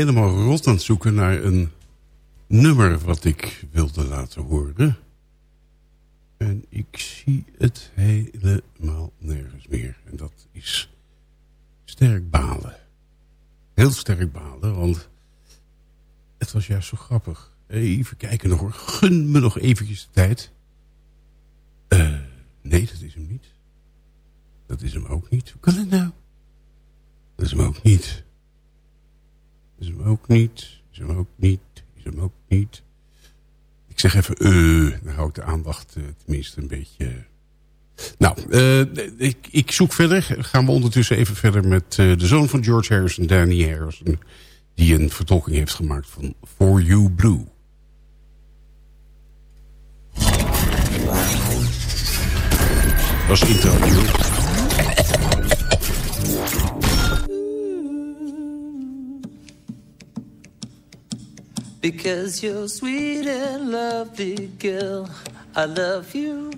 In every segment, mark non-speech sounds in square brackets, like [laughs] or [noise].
helemaal rot aan het zoeken naar een nummer wat ik wilde laten horen. En ik zie het helemaal nergens meer. En dat is sterk balen. Heel sterk balen, want het was juist zo grappig. Even kijken nog hoor. Gun me nog eventjes de tijd. Uh, nee, dat is hem niet. Dat is hem ook niet. Hoe kan het nou? Dat is hem ook niet. Is hem ook niet. Is hem ook niet. Is hem ook niet. Ik zeg even, uh, dan hou ik de aandacht uh, tenminste een beetje... Nou, uh, ik, ik, zoek verder. Gaan we ondertussen even verder met de zoon van George Harrison, Danny Harrison... die een vertolking heeft gemaakt van For You Blue. Dat is intro. Because you're sweet and lovely, girl, I love you.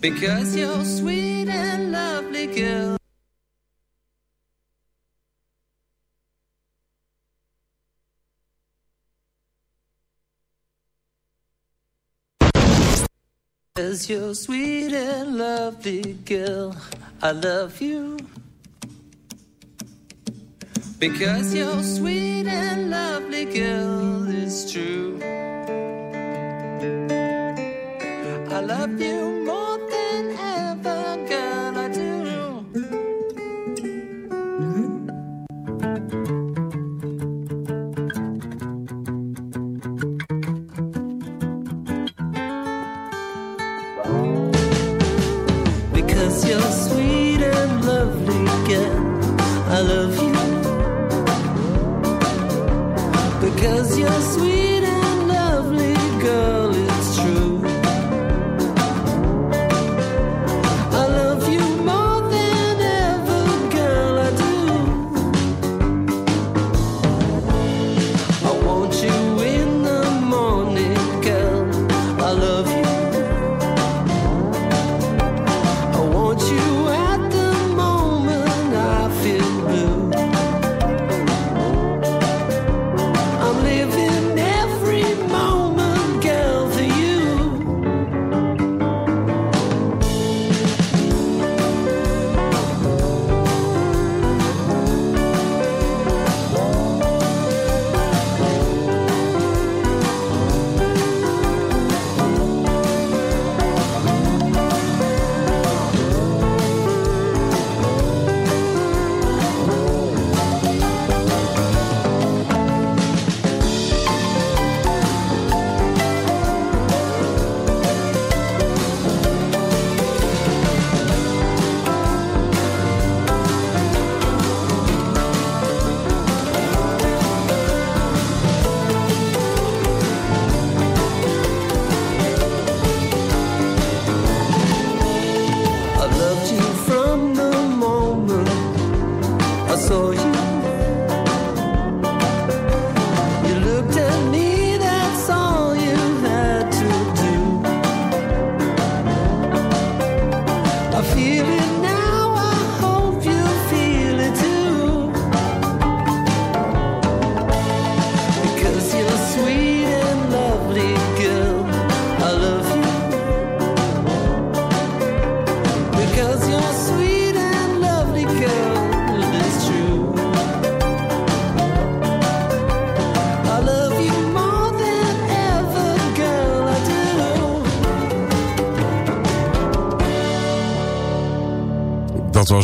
Because you're sweet and lovely, girl. Because you're sweet and lovely, girl, I love you. Because you're sweet and lovely, girl, it's true. I love you Because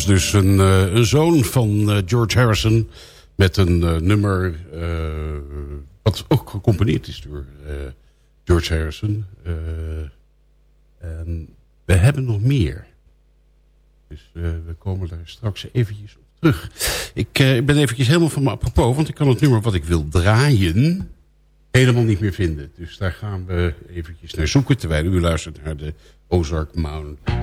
dus een, uh, een zoon van uh, George Harrison... met een uh, nummer wat ook gecomponeerd is door George Harrison. en we hebben nog meer. Dus we komen daar straks eventjes op terug. Ik ben eventjes helemaal van me apropos... want ik kan het nummer wat ik wil draaien... helemaal niet meer vinden. Dus daar gaan we eventjes naar zoeken... terwijl u luistert naar de Ozark Mountain.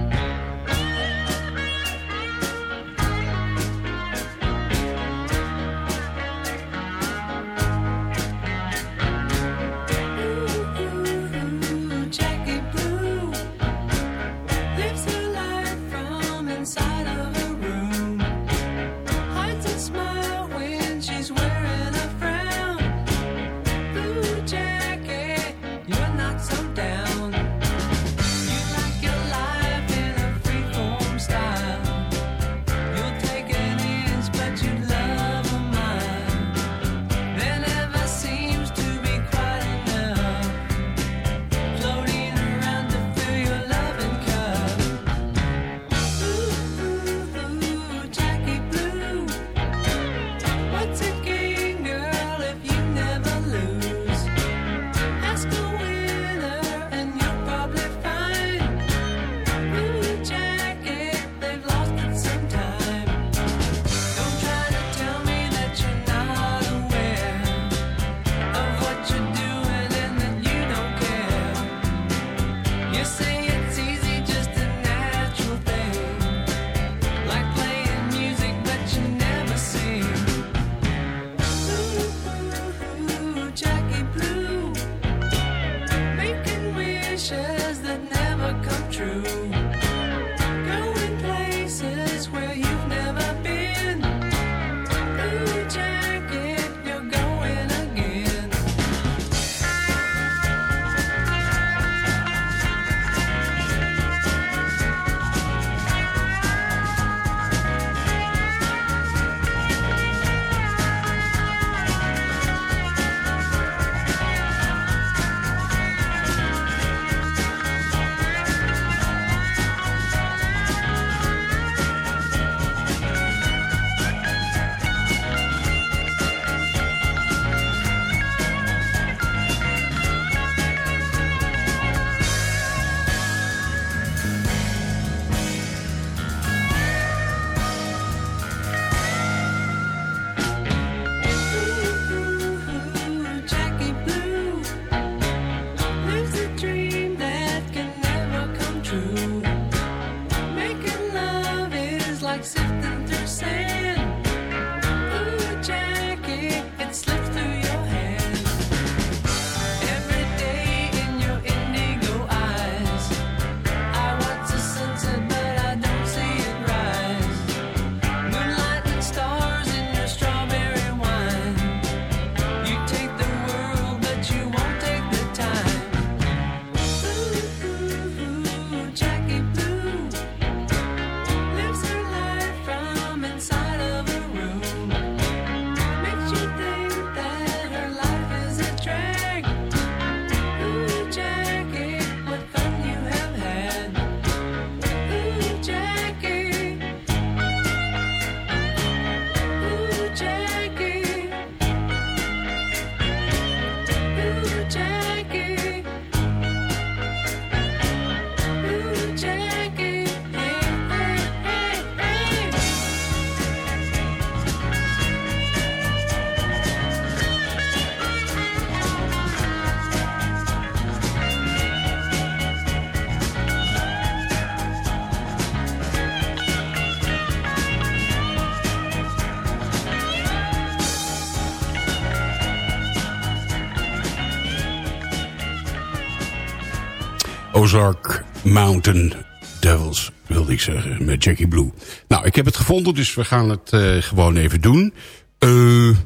Ozark Mountain Devils, wilde ik zeggen, met Jackie Blue. Nou, ik heb het gevonden, dus we gaan het uh, gewoon even doen. Uh,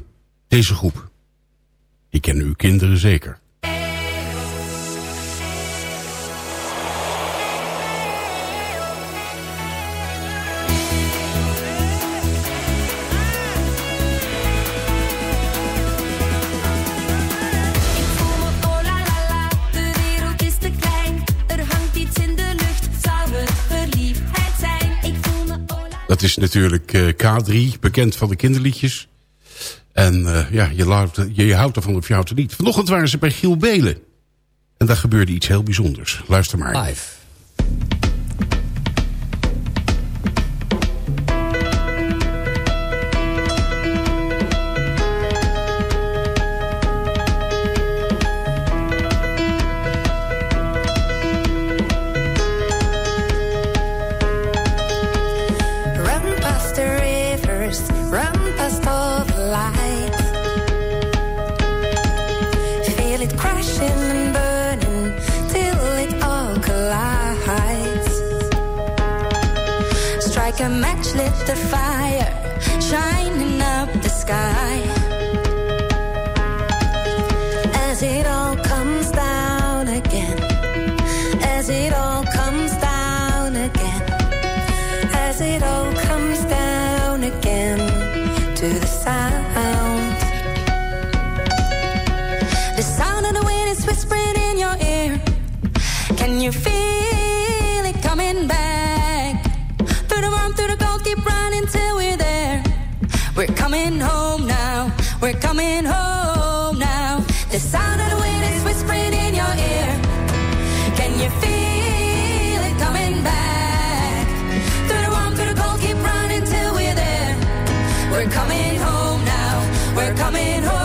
deze groep, die kennen uw kinderen zeker. Dat is natuurlijk uh, K3, bekend van de kinderliedjes. En uh, ja, je, je, houdt ervan of je houdt er niet. Vanochtend waren ze bij Giel Belen. En daar gebeurde iets heel bijzonders. Luister maar. The fire, shining coming home now. We're coming home now. The sound of the wind is whispering in your ear. Can you feel it coming back? Through the warmth, through the cold, keep running till we're there. We're coming home now. We're coming home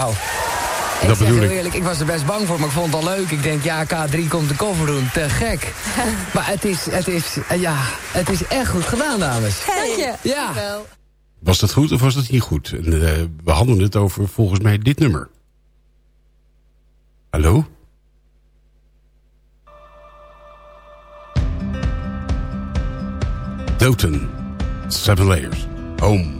wauw. Ik Dat zeg bedoel ik. eerlijk, ik was er best bang voor, maar ik vond het al leuk. Ik denk, ja, K3 komt de cover doen. Te gek. [laughs] maar het is, het is, eh, ja, het is echt goed gedaan, dames. Dank je. Ja. Was dat goed of was dat niet goed? En, uh, we hadden het over volgens mij dit nummer. Hallo? Doten. Seven Layers. Home.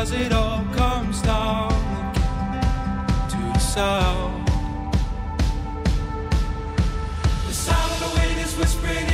as it all comes down to the sound. The sound of the wind is whispering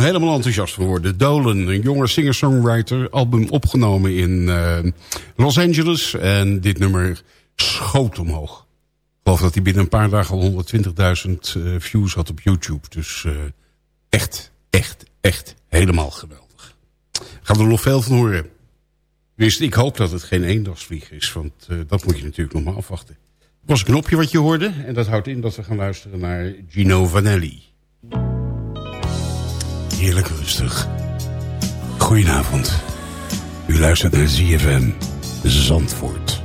helemaal enthousiast voor worden. Dolan, een jonge singer-songwriter. Album opgenomen in eh, Los Angeles. En dit nummer schoot omhoog. Ik geloof dat hij binnen een paar dagen al 120.000 eh, views had op YouTube. Dus eh, echt, echt, echt helemaal geweldig. Gaan er nog veel van horen. Dus ik hoop dat het geen eendagsvlieg is. Want dat moet je natuurlijk nog maar afwachten. Het was een knopje wat je hoorde. En dat houdt in dat we gaan luisteren naar Gino Vanelli. Heerlijk rustig. Goedenavond. U luistert naar ZFM Zandvoort.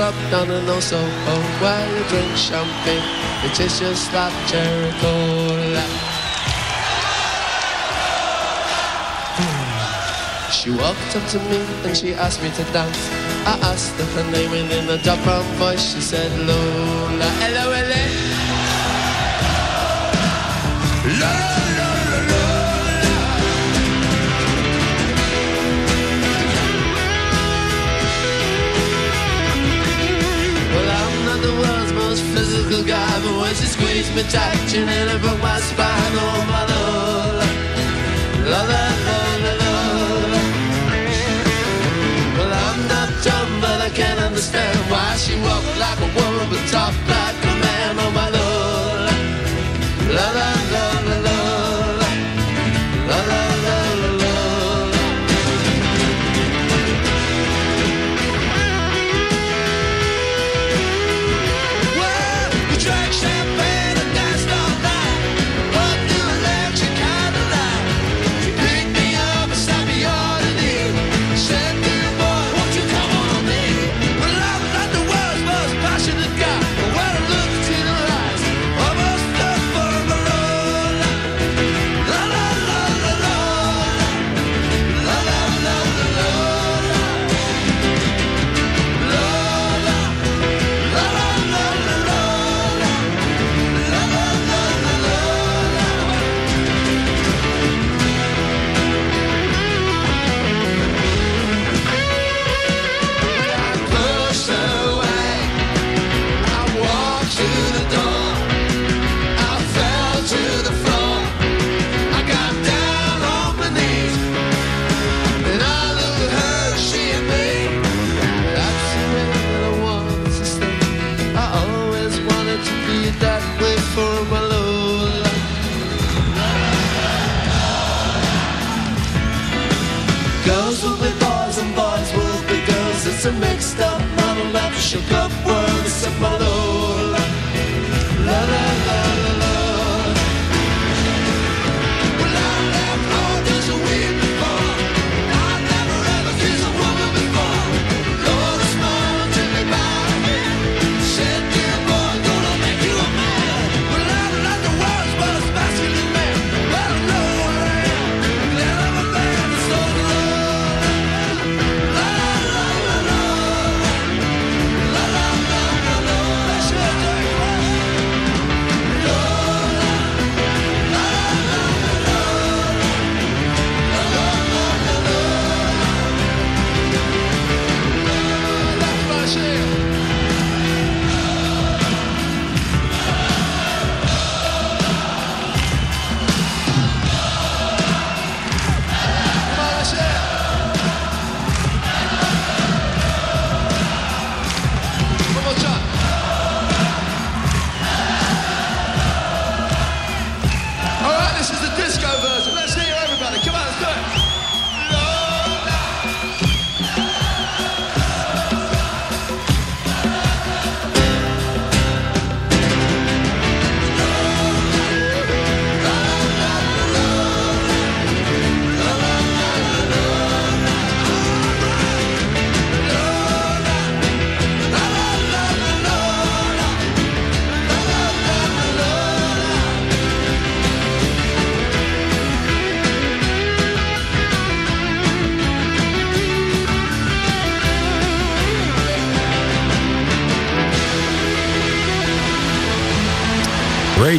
up down in old Soho where you drink champagne. It just like cherry cola. Hmm. She walked up to me and she asked me to dance. I asked her her name and in a dark brown voice she said Lola. L-O-A. squeezed me tight, and I broke my spine. Oh, my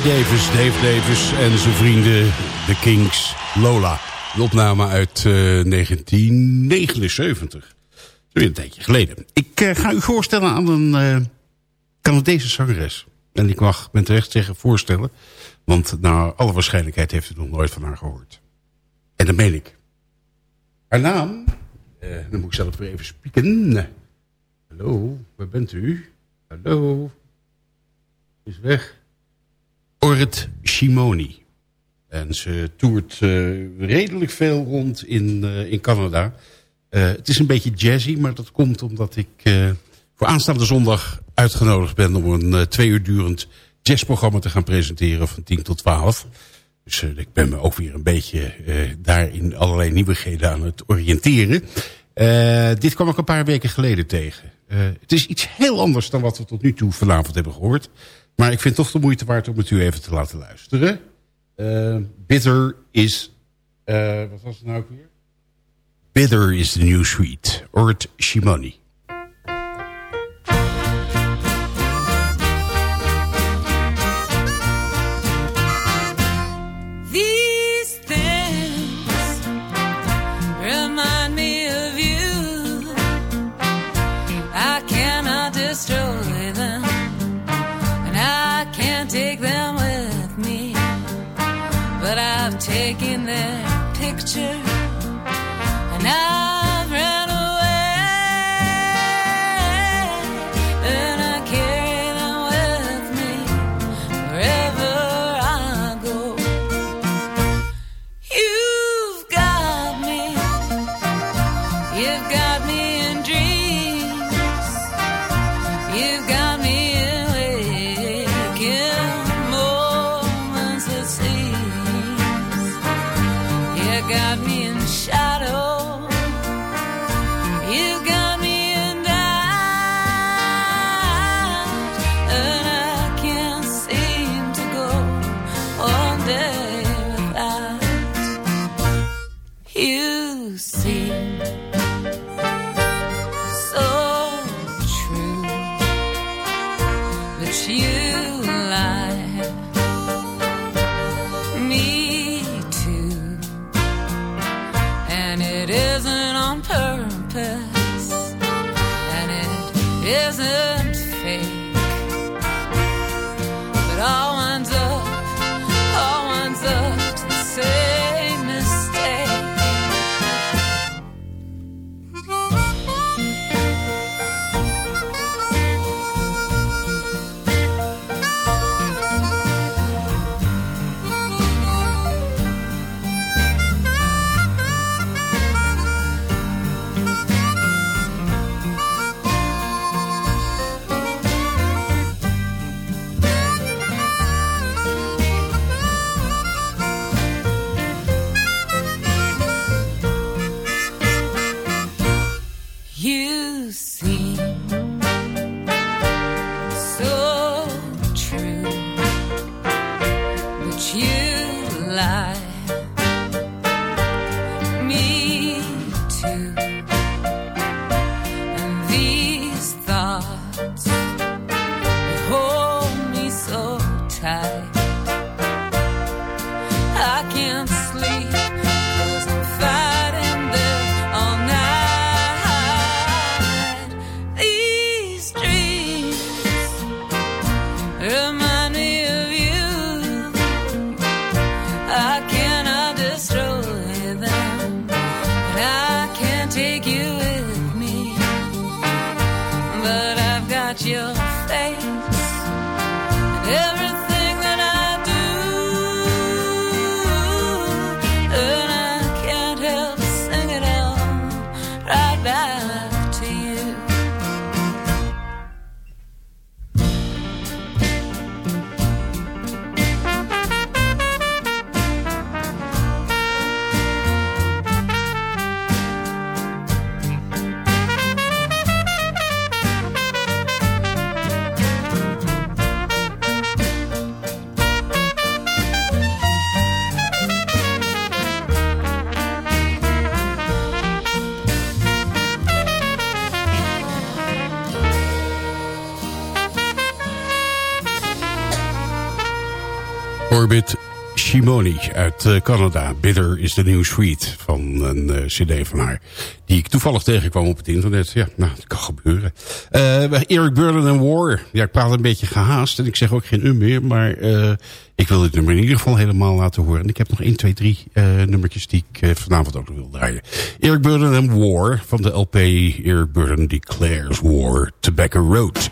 Davis, Dave Davis en zijn vrienden The Kings Lola. De opname uit eh, 1979. Dat is weer een tijdje geleden. Ik eh, ga u voorstellen aan een eh, Canadese zangeres. En ik mag met recht zeggen voorstellen. Want naar alle waarschijnlijkheid heeft u nog nooit van haar gehoord. En dat meen ik. Haar naam, dan moet ik zelf weer even spieken. Hallo, waar bent u? Hallo. Is weg. Orit Shimoni. En ze toert eh, redelijk veel rond in, eh, in Canada. Eh, het is een beetje jazzy, maar dat komt omdat ik voor aanstaande zondag uitgenodigd ben... om een twee uur durend jazzprogramma te gaan presenteren van 10 tot 12. Dus ik ben me ook weer een beetje eh, daar in allerlei nieuwigheden aan het oriënteren. Dit kwam ik een paar weken geleden tegen. Het is iets heel anders dan wat we tot nu toe vanavond hebben gehoord. Maar ik vind toch de moeite waard om het u even te laten luisteren. Eh, bitter is... eh, wat was het nou ook weer? Bitter is the new sweet. Ort Shimoni. Shadow. Shimoni uit eh, Canada. Bitter is de new sweet van een eh, cd van haar. Die ik toevallig tegenkwam op het internet. Ja, nou, dat kan gebeuren. Eh, Eric Burden and War. Ja, ik praat een beetje gehaast. En ik zeg ook geen um meer. Maar ik wil dit nummer in ieder geval helemaal laten horen. En ik heb nog 1, 2, 3 eh, nummertjes die ik vanavond ook wil draaien. Eric Burden and War van de LP Eric Burden Declares War. Tobacco Road.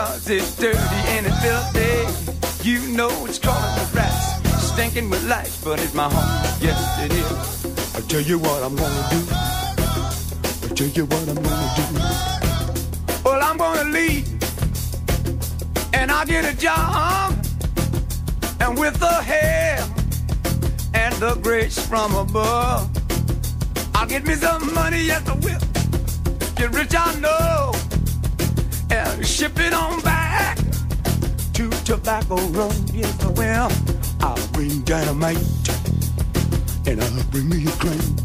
Because it's dirty and it's filthy. You know it's crawling with rats, stinking with lice, but it's my home, yes it is. I tell you what I'm gonna do. I tell you what I'm gonna do. Well, I'm gonna leave, and I'll get a job, and with the help and the grace from above. I'll get me some money, yes I will. Get rich, I know. Ship it on back to Tobacco Road, yes I will. I'll bring dynamite and I'll bring me a crane.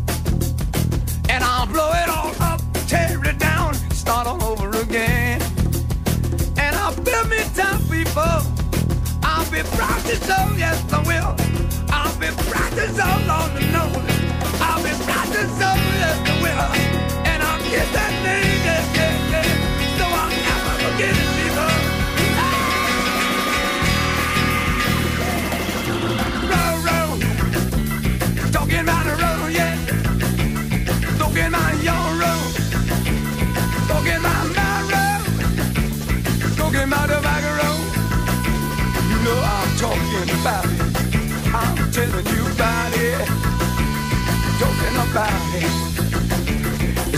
And I'll blow it all up, tear it down, start all over again. And I'll build me town people. I'll be proud to show, yes I will. I'll be proud to show, Lord to know. I'll be proud to show, yes I will. And I'll get that name, yes, yes,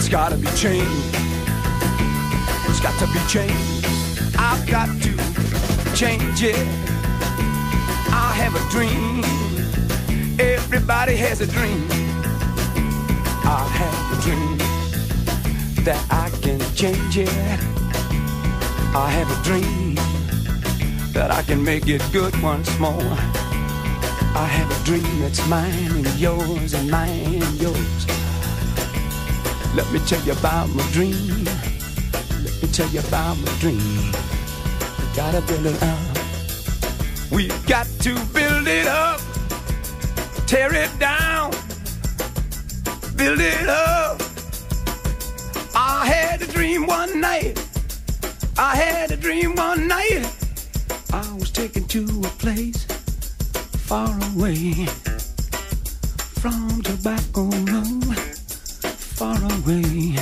It's gotta be changed. Got to be changed. I've got to change it. I have a dream. Everybody has a dream. I have a dream that I can change it. I have a dream that I can make it good once more. I have a dream that's mine and yours and mine and yours. Let me tell you about my dream. Me tell you about my dream. We gotta build it up. We've got to build it up. Tear it down. Build it up. I had a dream one night. I had a dream one night. I was taken to a place far away from Tobacco Road, far away,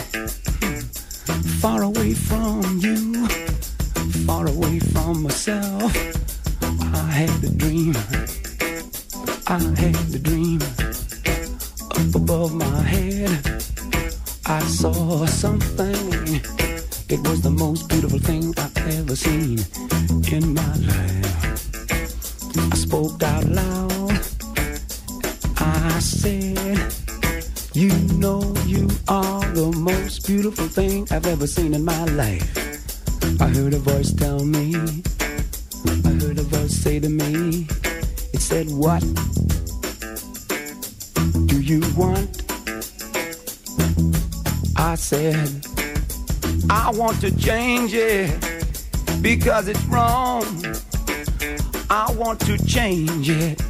far away from you, far away from myself. I had a dream, I had a dream up above my head. I saw something. It was the most beautiful thing I've ever seen in my life. I spoke out loud. I said, You know you are the most beautiful thing I've ever seen in my life. I heard a voice tell me, I heard a voice say to me, It said, What do you want? I said, I want to change it because it's wrong. I want to change it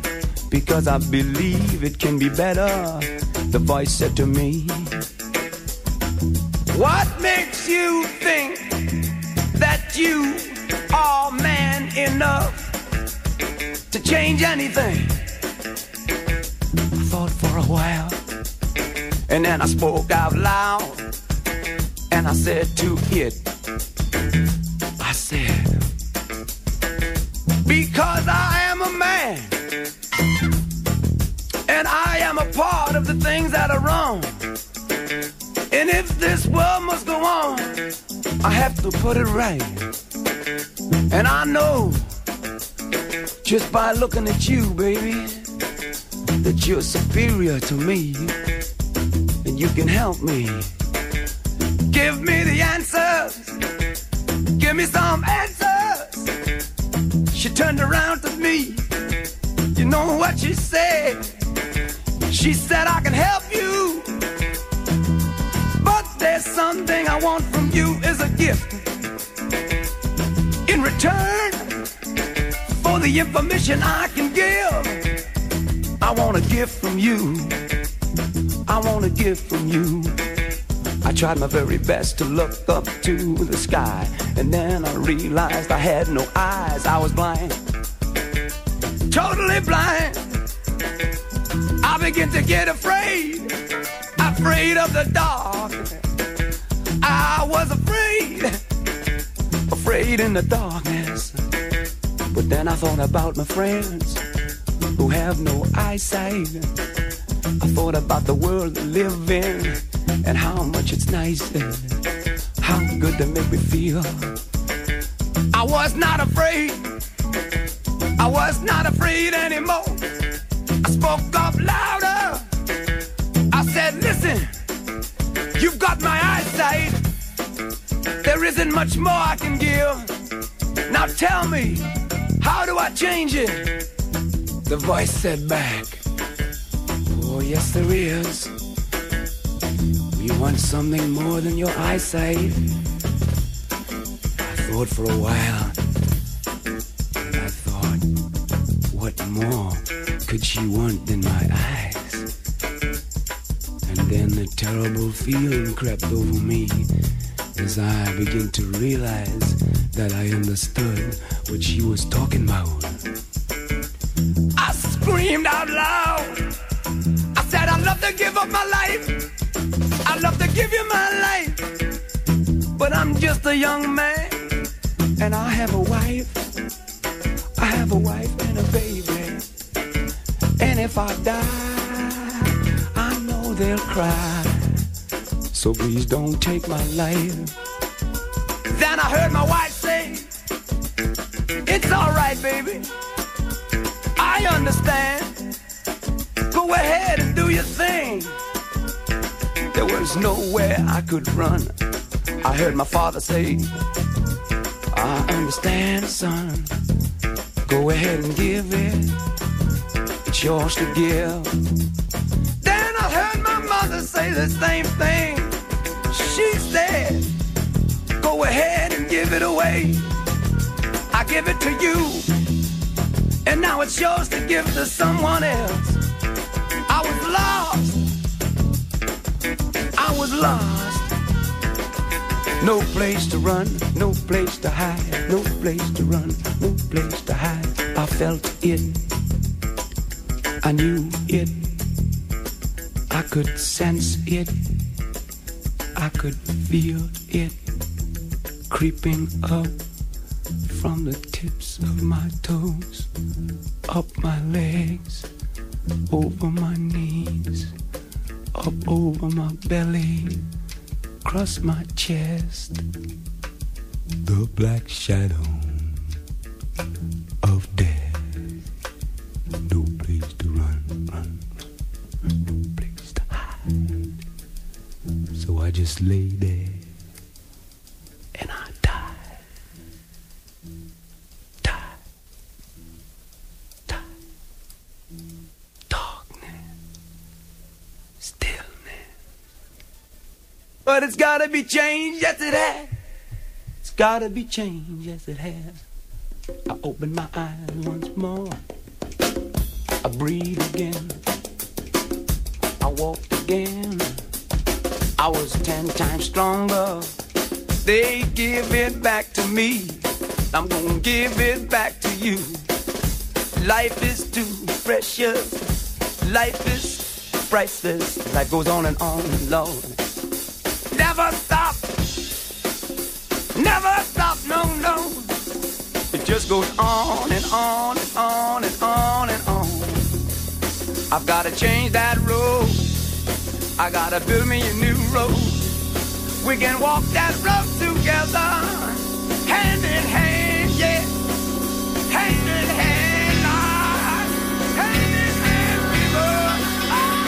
because I believe it can be better. The voice said to me, What makes you think that you are man enough to change anything? I thought for a while and then I spoke out loud and I said to it, I said, because I if this world must go on, I have to put it right. And I know just by looking at you, baby, that you're superior to me and you can help me. Give me the answers. Give me some answers. She turned around to me. You know what she said? She said, I can help something I want from you is a gift. In return for the information I can give, I want a gift from you. I want a gift from you. I tried my very best to look up to the sky, and then I realized I had no eyes. I was blind, totally blind. I began to get afraid, afraid of the dark. I was afraid, afraid in the darkness. But then I thought about my friends who have no eyesight. I thought about the world they live in and how much it's nice how good they make me feel. I was not afraid. I was not afraid anymore. I spoke up louder. I said, listen, you've got my eyesight. There isn't much more I can give. Now tell me, how do I change it? The voice said back. Oh, yes, there is. We want something more than your eyesight. I thought for a while, I thought, what more could she want than my eyes? A terrible feeling crept over me as I began to realize that I understood what she was talking about. I screamed out loud. I said, I'd love to give up my life. I'd love to give you my life. But I'm just a young man. And I have a wife. I have a wife and a baby. And if I die, I know they'll cry. So please don't take my life. Then I heard my wife say, It's alright, baby. I understand. Go ahead and do your thing. There was nowhere I could run. I heard my father say, I understand, son. Go ahead and give it. It's yours to give. Then I heard my mother say the same thing. She said, Go ahead and give it away. I give it to you. And now it's yours to give to someone else. I was lost. I was lost. No place to run, no place to hide, no place to run, no place to hide. I felt it. I knew it. I could sense it. I could feel it creeping up from the tips of my toes, up my legs, over my knees, up over my belly, across my chest. The black shadow Lay there and I died. Died. Died. Darkness. Stillness. But it's gotta be changed, yes it has. It's gotta be changed, yes it has. I open my eyes once more. I breathe again. I walk again. I was ten times stronger. They give it back to me. I'm gonna give it back to you. Life is too precious. Life is priceless. Life goes on and on, Lord. Never stop. Never stop, no, no. It just goes on and on and on and on and on. I've gotta change that road. I gotta build me a new road. We can walk that road together, hand in hand, yeah. Hand in hand. Ah. Ah.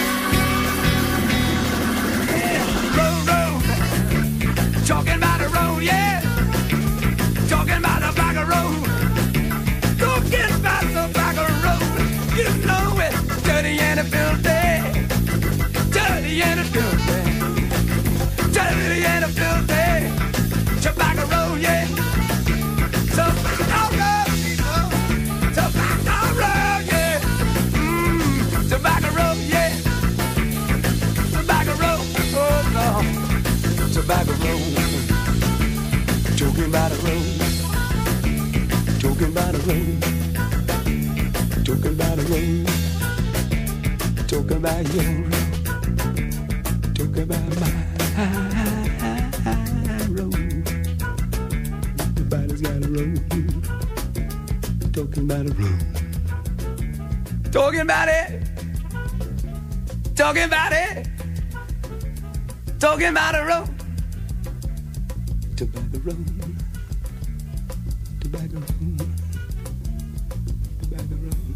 Road, road. Talking about a road, yeah. Tobacco road. Talking about a road. Talking about a road. Talking about a road. Talking about your road. Talking about my road. Everybody's got a road. Talking about a road. Talking about it. Talking about it. Talking about a Tobacco. Tobacco road. Tobacco road.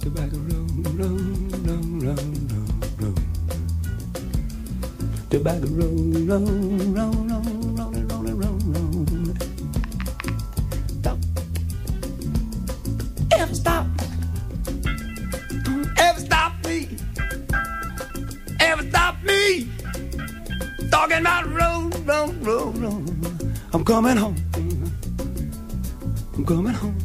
Tobacco road, road, road, road, road, road. Road, road, road, road, road, coming home. I'm coming home,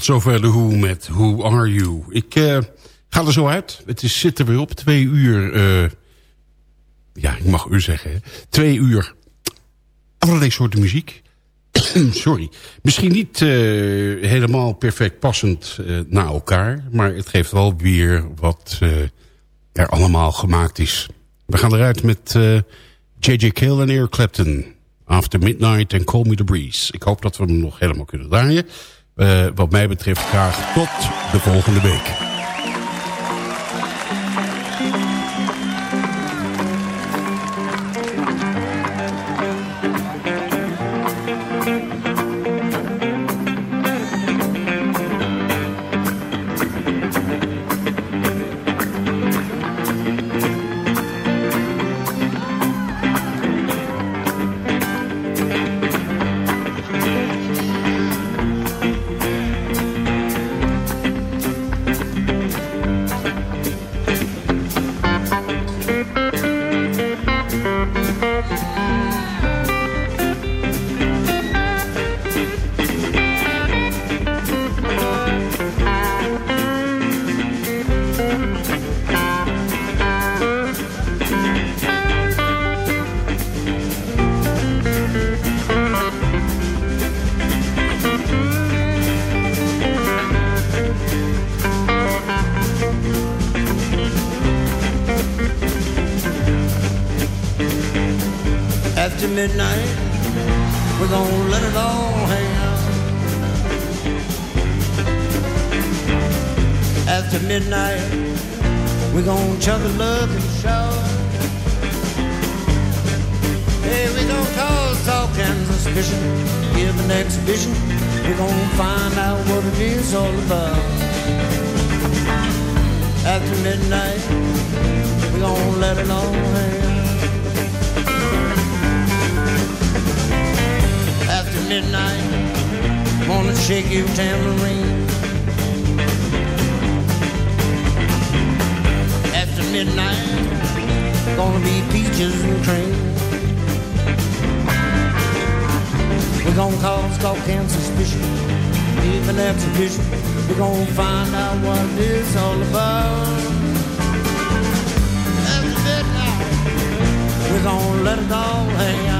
Tot zover de Who met Who Are You. Ik eh, ga er zo uit. Het is, zit er weer op. Twee uur... eh, ja, ik mag u zeggen. hè. Twee uur allerlei soorten muziek. [clears throat] Sorry. Misschien niet eh, helemaal perfect passend naar elkaar. Maar het geeft wel weer wat er allemaal gemaakt is. We gaan eruit met J.J. Cale en Eric Clapton. After Midnight and Call Me The Breeze. Ik hoop dat we hem nog helemaal kunnen draaien. Eh, wat mij betreft graag tot de volgende week. Midnight, exhibition. We're gonna find out what it's all about. After midnight, we're gonna let it all hang out.